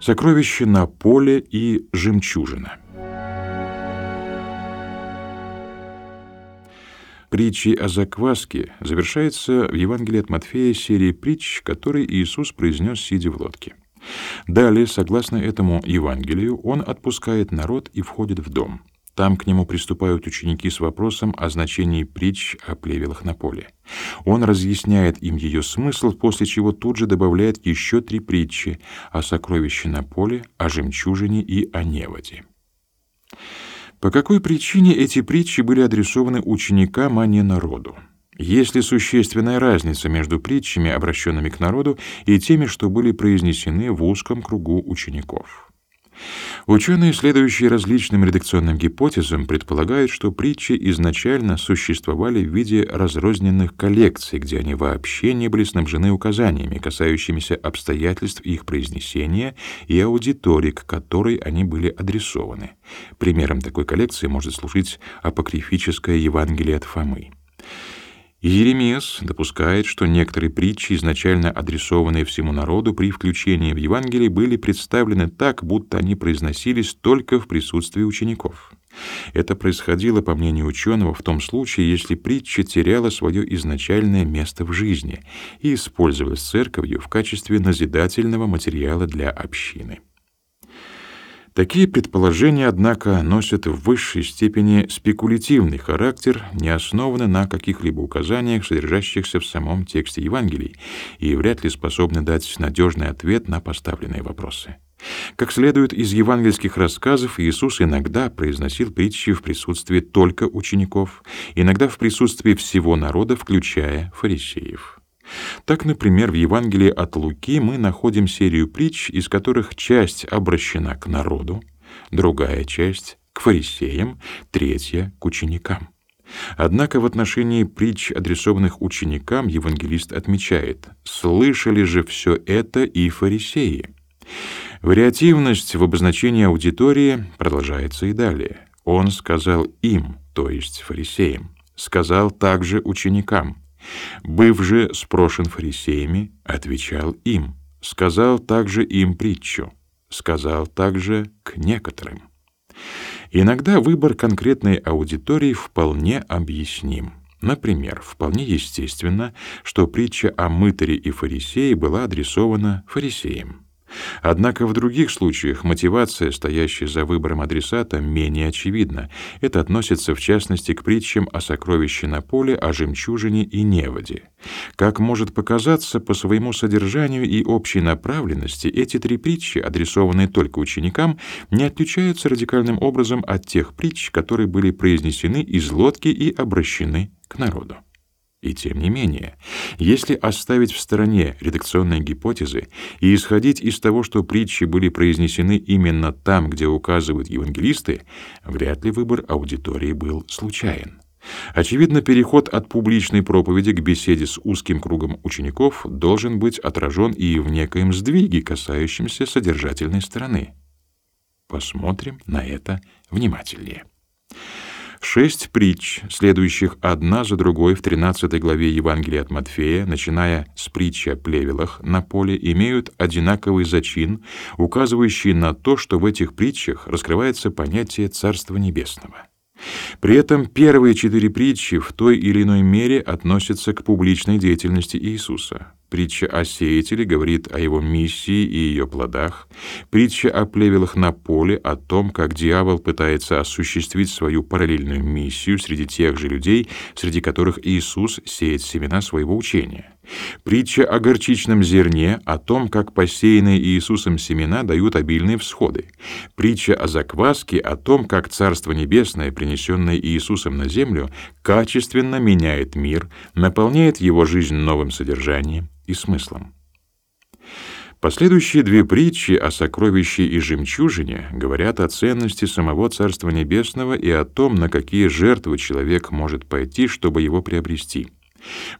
Сокровище на поле и жемчужина. Притчи о закваске завершается в Евангелии от Матфея серией притч, которые Иисус произнес, сидя в лодке. Далее, согласно этому Евангелию, он отпускает народ и входит в дом. Там к нему приступают ученики с вопросом о значении притч о плевелах на поле. Он разъясняет им ее смысл, после чего тут же добавляет еще три притчи о сокровище на поле, о жемчужине и о неводе. По какой причине эти притчи были адресованы ученикам, а не народу? Есть ли существенная разница между притчами, обращенными к народу, и теми, что были произнесены в узком кругу учеников? Ученые, следующие различным редакционным гипотезам, предполагают, что притчи изначально существовали в виде разрозненных коллекций, где они вообще не были снабжены указаниями, касающимися обстоятельств их произнесения и аудитории, к которой они были адресованы. Примером такой коллекции может служить апокрифическое Евангелие от Фомы. Иеремиас допускает, что некоторые притчи, изначально адресованные всему народу, при включении в Евангелие были представлены так, будто они произносились только в присутствии учеников. Это происходило, по мнению ученого, в том случае, если притча теряла свое изначальное место в жизни и использовалась церковью в качестве назидательного материала для общины. Такие предположения, однако, носят в высшей степени спекулятивный характер, не основаны на каких-либо указаниях, содержащихся в самом тексте Евангелий, и вряд ли способны дать надежный ответ на поставленные вопросы. Как следует из евангельских рассказов, Иисус иногда произносил притчи в присутствии только учеников, иногда в присутствии всего народа, включая фарисеев. Так, например, в Евангелии от Луки мы находим серию притч, из которых часть обращена к народу, другая часть — к фарисеям, третья — к ученикам. Однако в отношении притч, адресованных ученикам, евангелист отмечает «слышали же все это и фарисеи». Вариативность в обозначении аудитории продолжается и далее. Он сказал им, то есть фарисеям, сказал также ученикам, Быв же спрошен фарисеями, отвечал им, сказал также им притчу, сказал также к некоторым. Иногда выбор конкретной аудитории вполне объясним. Например, вполне естественно, что притча о мытаре и фарисее была адресована фарисеям. Однако в других случаях мотивация, стоящая за выбором адресата, менее очевидна. Это относится в частности к притчам о сокровище на поле, о жемчужине и неводе. Как может показаться, по своему содержанию и общей направленности эти три притчи, адресованные только ученикам, не отличаются радикальным образом от тех притч, которые были произнесены из лодки и обращены к народу. И тем не менее, если оставить в стороне редакционные гипотезы и исходить из того, что притчи были произнесены именно там, где указывают евангелисты, вряд ли выбор аудитории был случайен. Очевидно, переход от публичной проповеди к беседе с узким кругом учеников должен быть отражен и в некоем сдвиге, касающемся содержательной стороны. Посмотрим на это внимательнее. Шесть притч, следующих одна за другой в 13 главе Евангелия от Матфея, начиная с притчи о плевелах на поле, имеют одинаковый зачин, указывающий на то, что в этих притчах раскрывается понятие Царства Небесного. При этом первые четыре притчи в той или иной мере относятся к публичной деятельности Иисуса. Притча о сеятеле говорит о его миссии и ее плодах. Притча о плевелах на поле о том, как дьявол пытается осуществить свою параллельную миссию среди тех же людей, среди которых Иисус сеет семена своего учения. Притча о горчичном зерне, о том, как посеянные Иисусом семена дают обильные всходы. Притча о закваске, о том, как Царство Небесное, принесенное Иисусом на землю, качественно меняет мир, наполняет его жизнь новым содержанием и смыслом. Последующие две притчи о сокровище и жемчужине говорят о ценности самого Царства Небесного и о том, на какие жертвы человек может пойти, чтобы его приобрести.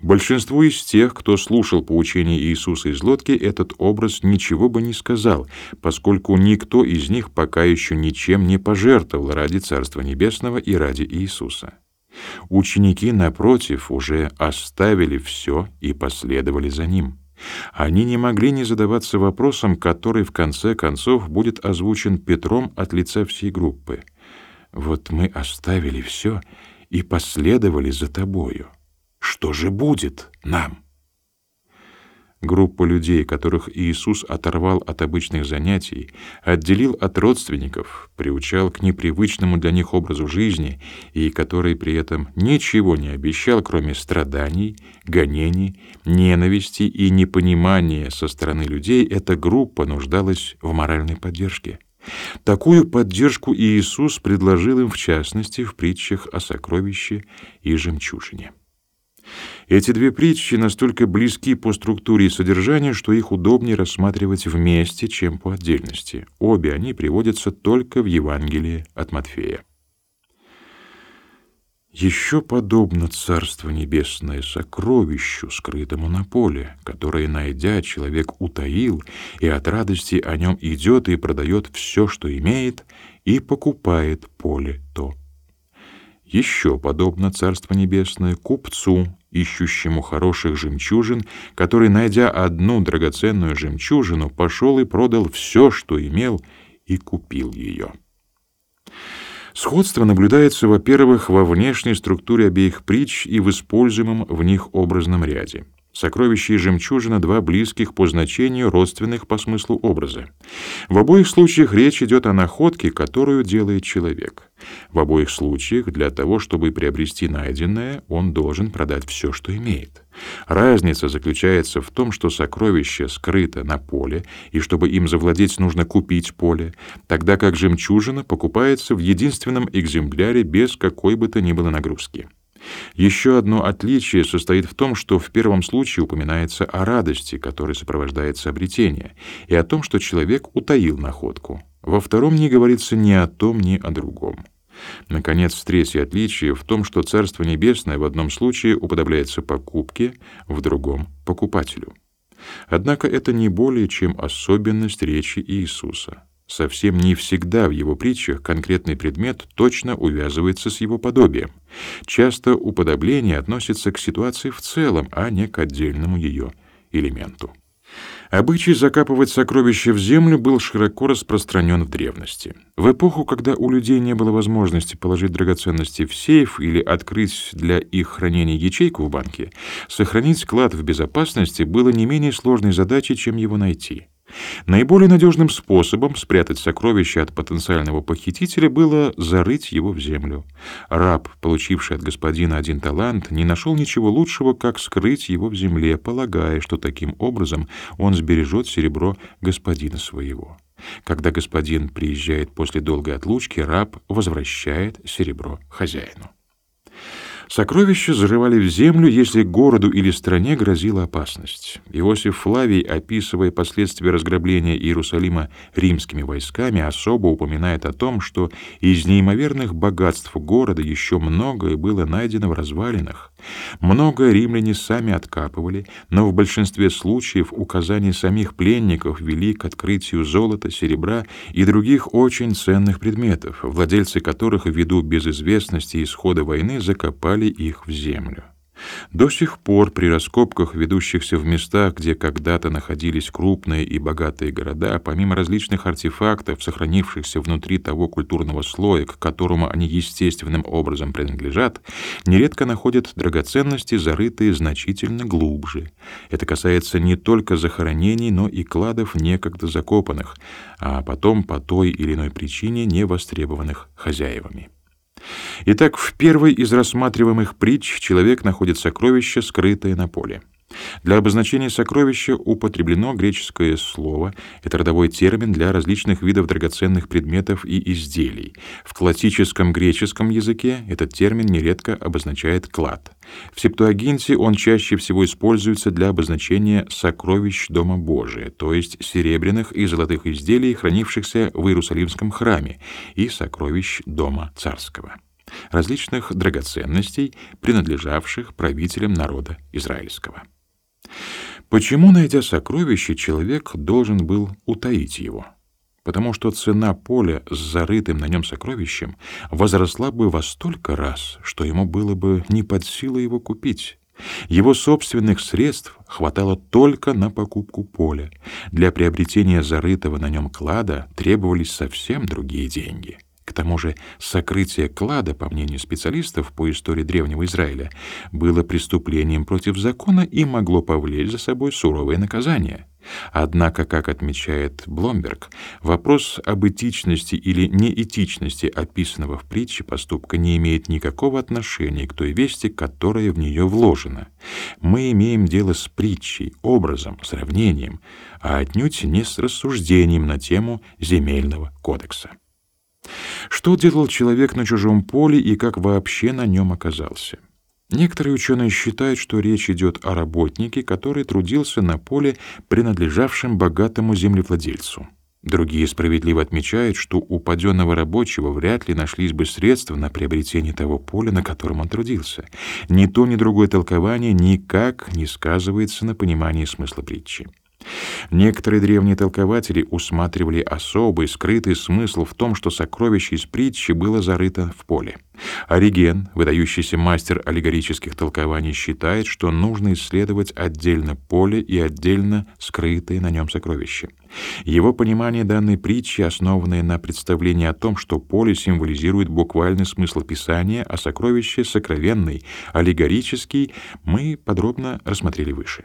Большинству из тех, кто слушал поучение Иисуса из лодки, этот образ ничего бы не сказал, поскольку никто из них пока еще ничем не пожертвовал ради Царства Небесного и ради Иисуса. Ученики, напротив, уже оставили все и последовали за Ним. Они не могли не задаваться вопросом, который в конце концов будет озвучен Петром от лица всей группы. «Вот мы оставили все и последовали за тобою. Что же будет нам?» Группа людей, которых Иисус оторвал от обычных занятий, отделил от родственников, приучал к непривычному для них образу жизни и который при этом ничего не обещал, кроме страданий, гонений, ненависти и непонимания со стороны людей, эта группа нуждалась в моральной поддержке. Такую поддержку Иисус предложил им в частности в притчах о сокровище и жемчужине. Эти две притчи настолько близки по структуре и содержанию, что их удобнее рассматривать вместе, чем по отдельности. Обе они приводятся только в Евангелии от Матфея. Еще подобно Царство Небесное сокровищу, скрытому на поле, которое, найдя, человек утаил, и от радости о нем идет и продает все, что имеет, и покупает поле то. Еще подобно Царство Небесное купцу, ищущему хороших жемчужин, который, найдя одну драгоценную жемчужину, пошел и продал все, что имел, и купил ее. Сходство наблюдается, во-первых, во внешней структуре обеих притч и в используемом в них образном ряде. Сокровище и жемчужина — два близких по значению, родственных по смыслу образа. В обоих случаях речь идет о находке, которую делает человек. В обоих случаях для того, чтобы приобрести найденное, он должен продать все, что имеет. Разница заключается в том, что сокровище скрыто на поле, и чтобы им завладеть, нужно купить поле, тогда как жемчужина покупается в единственном экземпляре без какой бы то ни было нагрузки. Еще одно отличие состоит в том, что в первом случае упоминается о радости, которой сопровождается обретение, и о том, что человек утаил находку. Во втором не говорится ни о том, ни о другом. Наконец, третье отличие в том, что Царство Небесное в одном случае уподобляется покупке, в другом — покупателю. Однако это не более чем особенность речи Иисуса. Совсем не всегда в его притчах конкретный предмет точно увязывается с его подобием. Часто уподобление относится к ситуации в целом, а не к отдельному ее элементу. Обычай закапывать сокровища в землю был широко распространен в древности. В эпоху, когда у людей не было возможности положить драгоценности в сейф или открыть для их хранения ячейку в банке, сохранить клад в безопасности было не менее сложной задачей, чем его найти. Наиболее надежным способом спрятать сокровище от потенциального похитителя было зарыть его в землю. Раб, получивший от господина один талант, не нашел ничего лучшего, как скрыть его в земле, полагая, что таким образом он сбережет серебро господина своего. Когда господин приезжает после долгой отлучки, раб возвращает серебро хозяину. Сокровища зарывали в землю, если городу или стране грозила опасность. Иосиф Флавий, описывая последствия разграбления Иерусалима римскими войсками, особо упоминает о том, что из неимоверных богатств города еще многое было найдено в развалинах. Многое римляне сами откапывали, но в большинстве случаев указания самих пленников вели к открытию золота, серебра и других очень ценных предметов, владельцы которых ввиду безызвестности исхода войны закопали их в землю. До сих пор при раскопках, ведущихся в местах, где когда-то находились крупные и богатые города, помимо различных артефактов, сохранившихся внутри того культурного слоя, к которому они естественным образом принадлежат, нередко находят драгоценности, зарытые значительно глубже. Это касается не только захоронений, но и кладов некогда закопанных, а потом по той или иной причине не востребованных хозяевами. Итак, в первой из рассматриваемых притч человек находит сокровище, скрытое на поле. Для обозначения сокровища употреблено греческое слово. Это родовой термин для различных видов драгоценных предметов и изделий. В классическом греческом языке этот термин нередко обозначает клад. В Септуагинте он чаще всего используется для обозначения сокровищ Дома Божия, то есть серебряных и золотых изделий, хранившихся в Иерусалимском храме, и сокровищ Дома Царского различных драгоценностей, принадлежавших правителям народа израильского. Почему, найдя сокровище, человек должен был утаить его? Потому что цена поля с зарытым на нем сокровищем возросла бы во столько раз, что ему было бы не под силу его купить. Его собственных средств хватало только на покупку поля. Для приобретения зарытого на нем клада требовались совсем другие деньги. Тому же сокрытие клада, по мнению специалистов по истории древнего Израиля, было преступлением против закона и могло повлечь за собой суровое наказание. Однако, как отмечает Бломберг, вопрос об этичности или неэтичности описанного в притче поступка не имеет никакого отношения к той вести, которая в нее вложена. Мы имеем дело с притчей, образом, сравнением, а отнюдь не с рассуждением на тему земельного кодекса. Что делал человек на чужом поле и как вообще на нем оказался? Некоторые ученые считают, что речь идет о работнике, который трудился на поле, принадлежавшем богатому землевладельцу. Другие справедливо отмечают, что у паденного рабочего вряд ли нашлись бы средства на приобретение того поля, на котором он трудился. Ни то, ни другое толкование никак не сказывается на понимании смысла притчи. Некоторые древние толкователи усматривали особый скрытый смысл в том, что сокровище из притчи было зарыто в поле. Ориген, выдающийся мастер аллегорических толкований, считает, что нужно исследовать отдельно поле и отдельно скрытые на нем сокровища. Его понимание данной притчи, основанное на представлении о том, что поле символизирует буквальный смысл Писания, а сокровище — сокровенный, аллегорический, мы подробно рассмотрели выше.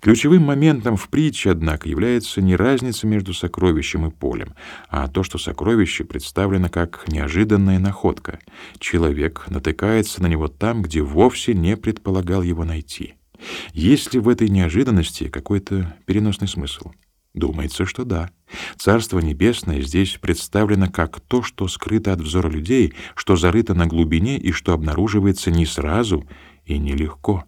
Ключевым моментом в притче, однако, является не разница между сокровищем и полем, а то, что сокровище представлено как неожиданная находка. Человек натыкается на него там, где вовсе не предполагал его найти. Есть ли в этой неожиданности какой-то переносный смысл? Думается, что да. Царство небесное здесь представлено как то, что скрыто от взора людей, что зарыто на глубине и что обнаруживается не сразу и нелегко.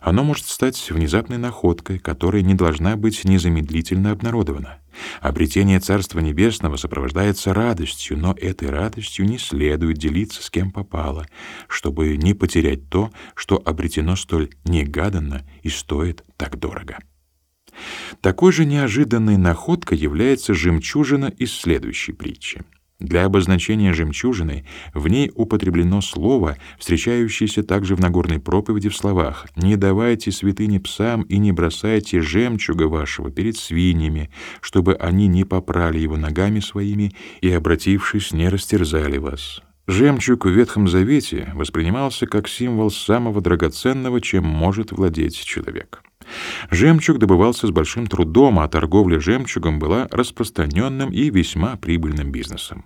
Оно может стать внезапной находкой, которая не должна быть незамедлительно обнародована. Обретение Царства Небесного сопровождается радостью, но этой радостью не следует делиться с кем попало, чтобы не потерять то, что обретено столь негаданно и стоит так дорого. Такой же неожиданной находкой является жемчужина из следующей притчи. Для обозначения жемчужины в ней употреблено слово, встречающееся также в Нагорной проповеди в словах «Не давайте святыни псам и не бросайте жемчуга вашего перед свиньями, чтобы они не попрали его ногами своими и, обратившись, не растерзали вас». Жемчуг в Ветхом Завете воспринимался как символ самого драгоценного, чем может владеть человек. Жемчуг добывался с большим трудом, а торговля жемчугом была распространенным и весьма прибыльным бизнесом.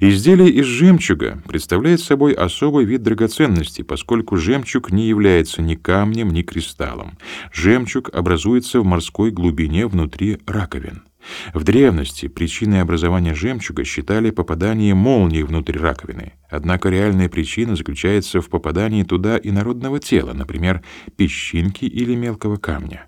Изделие из жемчуга представляет собой особый вид драгоценности, поскольку жемчуг не является ни камнем, ни кристаллом. Жемчуг образуется в морской глубине внутри раковин. В древности причиной образования жемчуга считали попадание молнии внутрь раковины. Однако реальная причина заключается в попадании туда инородного тела, например, песчинки или мелкого камня.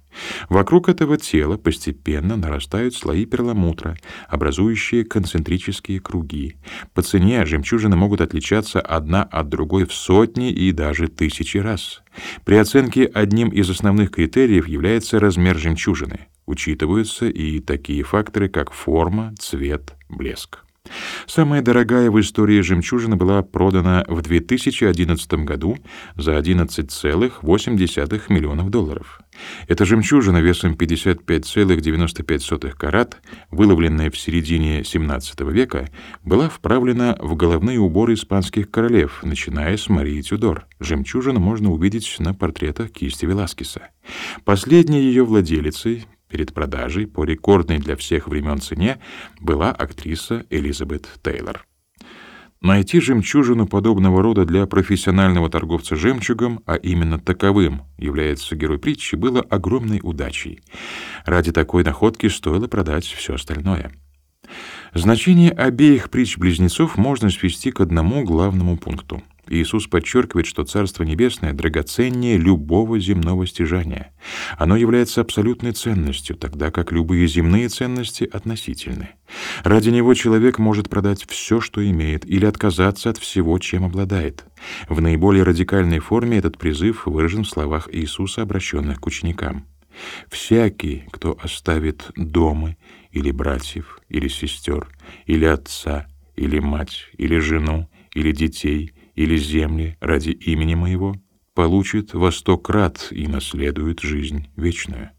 Вокруг этого тела постепенно нарастают слои перламутра, образующие концентрические круги. По цене жемчужины могут отличаться одна от другой в сотни и даже тысячи раз. При оценке одним из основных критериев является размер жемчужины. Учитываются и такие факторы, как форма, цвет, блеск. Самая дорогая в истории жемчужина была продана в 2011 году за 11,8 миллионов долларов. Эта жемчужина весом 55,95 карат, выловленная в середине XVII века, была вправлена в головные уборы испанских королев, начиная с Марии Тюдор. Жемчужину можно увидеть на портретах кисти Веласкеса. Последней ее владелицей, перед продажей по рекордной для всех времен цене была актриса Элизабет Тейлор. Найти жемчужину подобного рода для профессионального торговца жемчугом, а именно таковым является герой притчи, было огромной удачей. Ради такой находки стоило продать все остальное. Значение обеих притч близнецов можно свести к одному главному пункту — Иисус подчеркивает, что Царство Небесное драгоценнее любого земного стяжания. Оно является абсолютной ценностью, тогда как любые земные ценности относительны. Ради него человек может продать все, что имеет, или отказаться от всего, чем обладает. В наиболее радикальной форме этот призыв выражен в словах Иисуса, обращенных к ученикам. «Всякий, кто оставит дома, или братьев, или сестер, или отца, или мать, или жену, или детей, или земли ради имени моего, получит во сто крат и наследует жизнь вечную.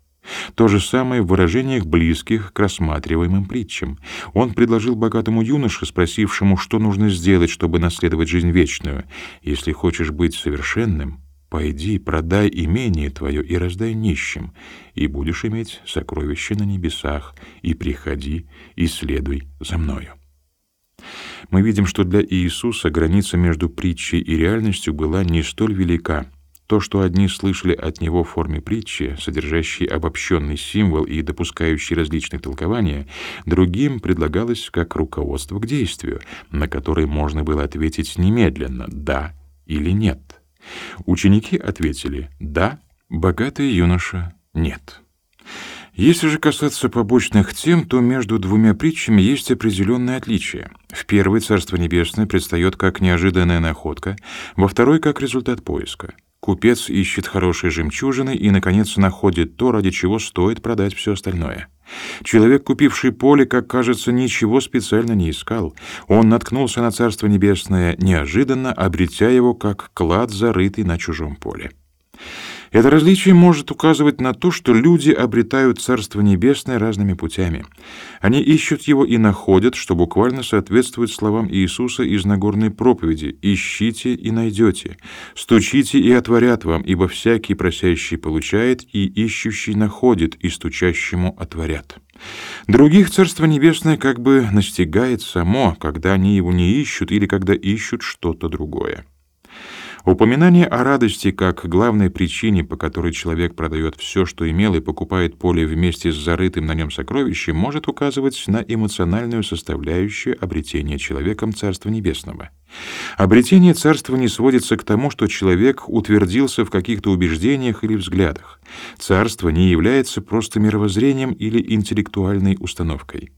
То же самое в выражениях близких к рассматриваемым притчам. Он предложил богатому юноше, спросившему, что нужно сделать, чтобы наследовать жизнь вечную. «Если хочешь быть совершенным, пойди, продай имение твое и раздай нищим, и будешь иметь сокровища на небесах, и приходи, и следуй за мною». Мы видим, что для Иисуса граница между притчей и реальностью была не столь велика. То, что одни слышали от него в форме притчи, содержащей обобщенный символ и допускающий различные толкования, другим предлагалось как руководство к действию, на которое можно было ответить немедленно «да» или «нет». Ученики ответили «да», богатый юноша «нет». Если же касаться побочных тем, то между двумя притчами есть определенные отличия. В первой Царство Небесное предстает как неожиданная находка, во второй — как результат поиска. Купец ищет хорошие жемчужины и, наконец, находит то, ради чего стоит продать все остальное. Человек, купивший поле, как кажется, ничего специально не искал. Он наткнулся на Царство Небесное неожиданно, обретя его как клад, зарытый на чужом поле. Это различие может указывать на то, что люди обретают Царство Небесное разными путями. Они ищут его и находят, что буквально соответствует словам Иисуса из Нагорной проповеди «Ищите и найдете, стучите и отворят вам, ибо всякий просящий получает, и ищущий находит, и стучащему отворят». Других Царство Небесное как бы настигает само, когда они его не ищут или когда ищут что-то другое. Упоминание о радости как главной причине, по которой человек продает все, что имел, и покупает поле вместе с зарытым на нем сокровищем, может указывать на эмоциональную составляющую обретения человеком Царства Небесного. Обретение Царства не сводится к тому, что человек утвердился в каких-то убеждениях или взглядах. Царство не является просто мировоззрением или интеллектуальной установкой.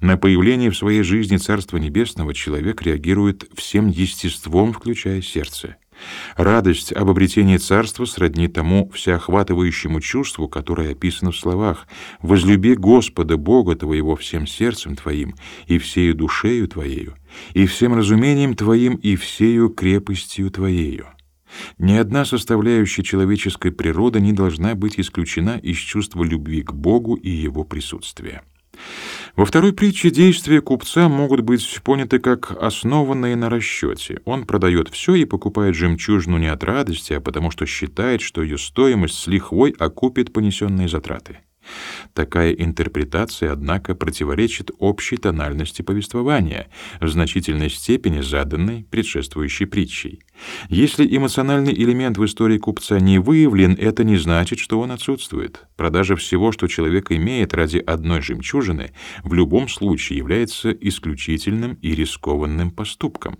На появление в своей жизни Царства Небесного человек реагирует всем естеством, включая сердце. Радость об обретении царства сродни тому всеохватывающему чувству, которое описано в словах «Возлюби Господа Бога твоего всем сердцем твоим и всею душею твоею, и всем разумением твоим и всею крепостью твоею». Ни одна составляющая человеческой природы не должна быть исключена из чувства любви к Богу и Его присутствия. Во второй притче действия купца могут быть поняты как основанные на расчете. Он продает все и покупает жемчужину не от радости, а потому что считает, что ее стоимость с лихвой окупит понесенные затраты. Такая интерпретация, однако, противоречит общей тональности повествования, в значительной степени заданной предшествующей притчей. Если эмоциональный элемент в истории купца не выявлен, это не значит, что он отсутствует. Продажа всего, что человек имеет ради одной жемчужины, в любом случае является исключительным и рискованным поступком.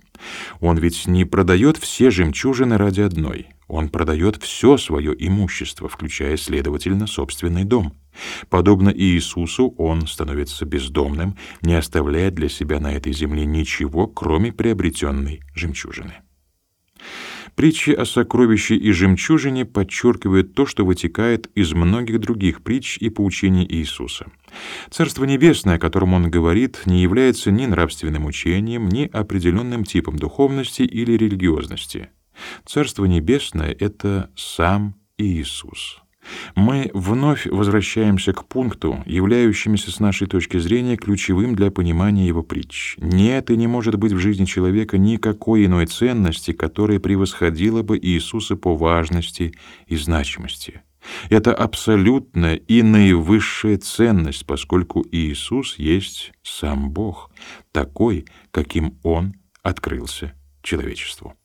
Он ведь не продает все жемчужины ради одной. Он продает все свое имущество, включая, следовательно, собственный дом. Подобно Иисусу, он становится бездомным, не оставляя для себя на этой земле ничего, кроме приобретенной жемчужины. Притчи о сокровище и жемчужине подчеркивают то, что вытекает из многих других притч и поучений Иисуса. Царство Небесное, о котором он говорит, не является ни нравственным учением, ни определенным типом духовности или религиозности. Царство Небесное — это сам Иисус. Мы вновь возвращаемся к пункту, являющемуся с нашей точки зрения ключевым для понимания его притч. Нет и не может быть в жизни человека никакой иной ценности, которая превосходила бы Иисуса по важности и значимости. Это абсолютная и наивысшая ценность, поскольку Иисус есть сам Бог, такой, каким Он открылся человечеству.